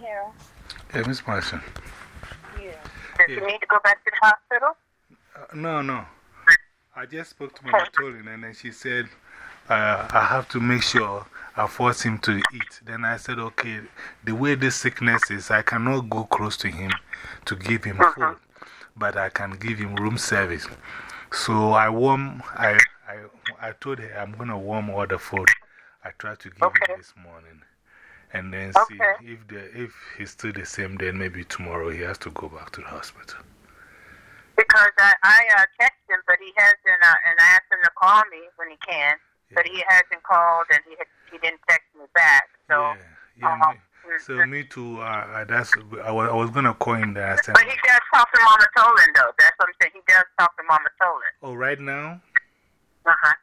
here. Hey, Miss Marshall. Yeah. Does Yeah. he need to go back to the hospital? Uh, no, no. I just spoke to Mama Tolin and then she said, uh, I have to make sure I force him to eat. Then I said, okay, the way this sickness is, I cannot go close to him to give him food, but I can give him room service. So I warm, I, I, I told her I'm going to warm all the food I tried to give Okay. him this morning. And then see Okay. if, the, if he's still the same, then maybe tomorrow he has to go back to the hospital. Because I, I uh, texted him, but he hasn't, uh, and I asked him to call me when he can, but he hasn't called and he, he didn't text me back. So, yeah, yeah. uh-huh. me- so me too. Uh, uh, that's I was, I was gonna call him said, but he does talk to Mama Tolan, though. That's what I'm saying. He does talk to Mama Tolan. oh, right now. Uh huh.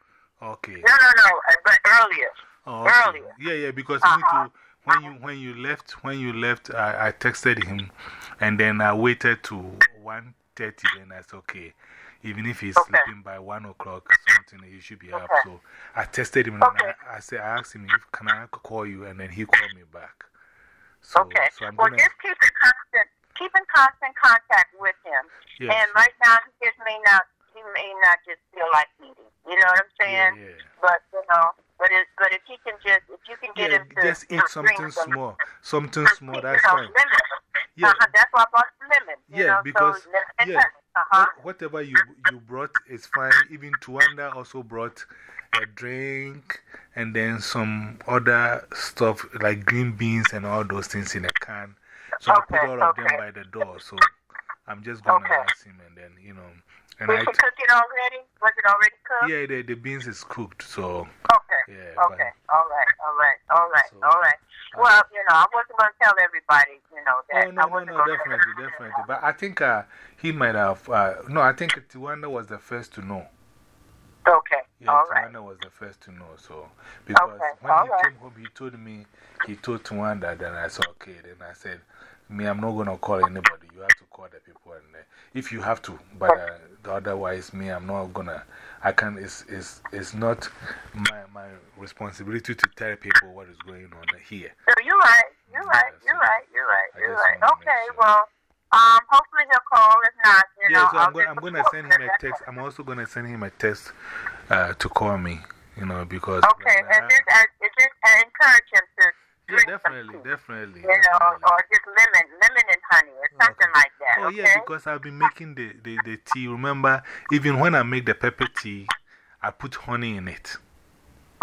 Okay. No, no, no. uh, But earlier. Oh, okay. earlier. Yeah, yeah. Because Uh-huh. me too. When you when you left when you left, I, I texted him, and then I waited to one thirty. Then I said, okay. Even if he's Okay. sleeping by one o'clock, something he should be up. So I texted him and I, I said, I asked him if can I call you, and then he called me back. So, okay. So I'm well, gonna. just keep in constant, keep in constant contact with him. yeah, And right now, he just may not, he may not just feel like eating. You know what I'm saying? yeah, yeah. But you know, but it, but if he can just, if you can get Yeah, him to just eat something small. Something some small, that's fine. Lemon. Yeah. Uh-huh, that's why I bought lemon. Yeah, know, because- so lemon yeah. Uh-huh. Whatever you, you brought is fine. Even Tiwanda also brought a drink and then some other stuff like green beans and all those things in a can. So I put all of them by the door. So I'm just going to Okay. ask him and then, you know. And Did I, cook it already? Was it already cooked? yeah, the, the beans is cooked. So, Okay. yeah. but- All right. All right. All right. So, all right. Well, you know, I wasn't going to tell everybody, you know, that. Oh, no, I no, wasn't no, definitely, definitely. But I think uh, he might have. Uh, no, I think Tiwanda was the first to know. Okay. Yeah, all right. Was the first to know. So, because Okay, when all he right. came home, he told me, he told Tiwanda, then I said, okay. Then I said, me, I'm not going to call anybody. You have to call the people. And uh, if you have to, but uh, otherwise, me, I'm not going to. I can, it's, it's, it's not my, my responsibility to tell people what is going on here. So you're right. You're right. Yeah, You're right. You're right. You're right. Okay. sure. Well, um, hopefully he'll call. If not, you know, Yeah, so I'll I'm, going, just I'm going to send him a text. I'm also going to send him a text uh, to call me, you know, because. Okay, uh, and just, uh, just uh, encourage him to yeah, definitely, definitely. You know, definitely. or just lemon, lemon and honey, or something Okay. like that. Oh, okay? yeah, because I've been making the, the, the tea. Remember, even when I make the pepper tea, I put honey in it.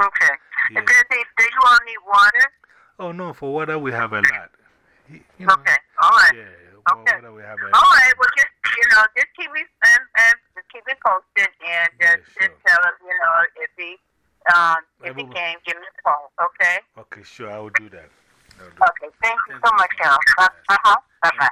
Okay. Yeah. Does he, do you all need water? Oh, no, for water we have a lot. You know, Okay. All right. Yeah, Okay. we have All right. Well, just you know, just keep me um, um, just keep me posted, and Yeah, just, sure. just tell him, you know, if he um if he can, give me a call. Okay. Okay, sure, I will do that. Do Okay. Thank you so much, Carol. Uh huh. Bye bye.